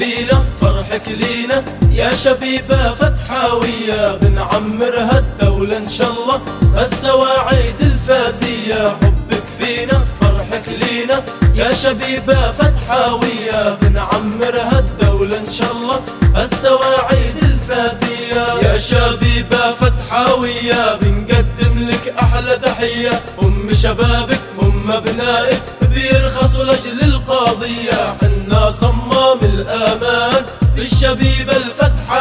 فينا فرحك لينا يا شبيبة فتحاوية. بنعمرها الدولة إن شاء الله السواعيد الفاتية. حبك فينا فرحك لينا يا شبيبة فتحاوية. بنعمرها الدولة إن شاء الله السواعيد الفاتية. يا شبيبة فتحاوية بنقدم لك أحلى تحية. هم شبابك هم أبنائك بيرخصوا لأجل القضية حنا صمام الأمان بالشبيبة الفتحاوية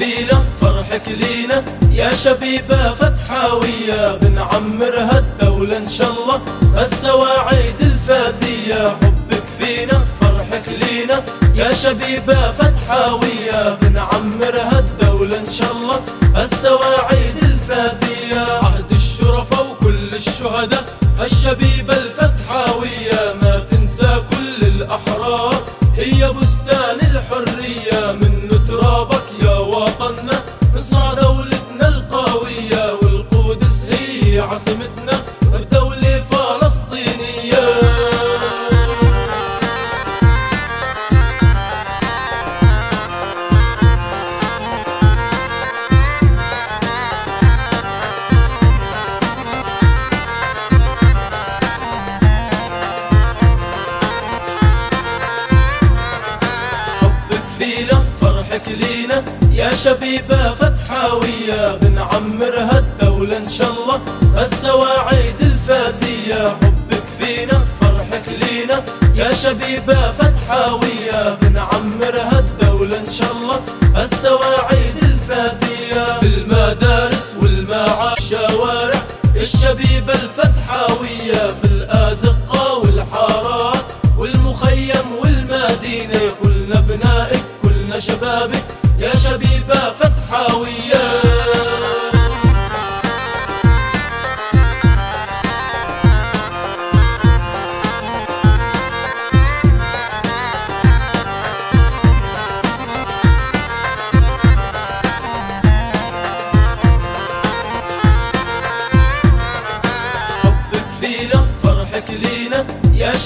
فينا فرحك لينا يا شبيبة فتحاوية. بنعمرها الدولة إن شاء الله السواعيد الفاتية. حبك فينا فرحك لينا يا شبيبة فتحاوية. بنعمرها الدولة إن شاء الله السواعيد الفاتية. عهد الشرفة وكل الشهداء الشبيبة الفتحاوية. ما تنسى كل الأحرار هي بستان عاصمتنا الدولة فلسطينية. حبك فينا فرحك لينا يا شبيبة فتحاوية. بنعمرها الدولة إن شاء الله السواعيد الفاتية حبك فينا فرحك لينا. يا شبيبة فتحاوية بنعمرها الدولة إن شاء الله. السواعيد الفاتية في المدارس والمعاش شوارع. الشبيبة الفتحاوية في الآزقة والحارات. والمخيم والمدينة كلنا ابنائك كلنا شبابك. يا شبيبة فتحاوية.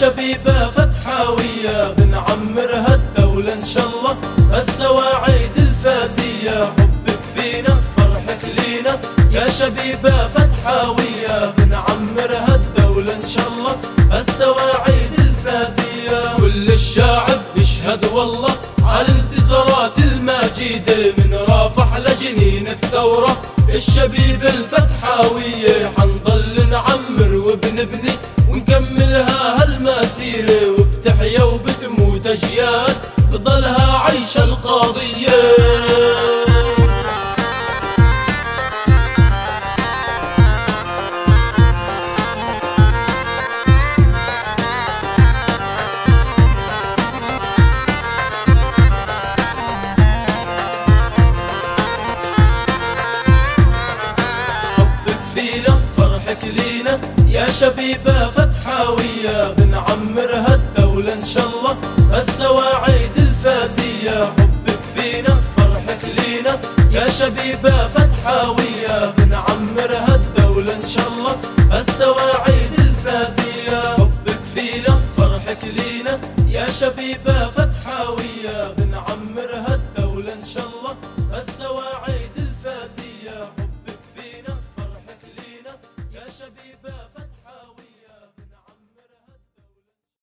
شبيبة فتحاوية بنعمرها الدولة إن شاء الله. السواعيد الفاتية حبك فينا فرحك لينا. يا شبيبة فتحاوية بنعمرها الدولة إن شاء الله. السواعيد الفاتية كل الشعب يشهد والله. على الانتصارات المجيدة من رافح لجنين الثورة. الشبيب الفتحاوية حنضل أجيال بضلها عيشة القضية حبك فينا فرحك لينا يا شبيبة فتحاوية فينا فرحك لينا يا شبيبة فتحاوية بنعمرها الدولة إن شاء الله. السواعيد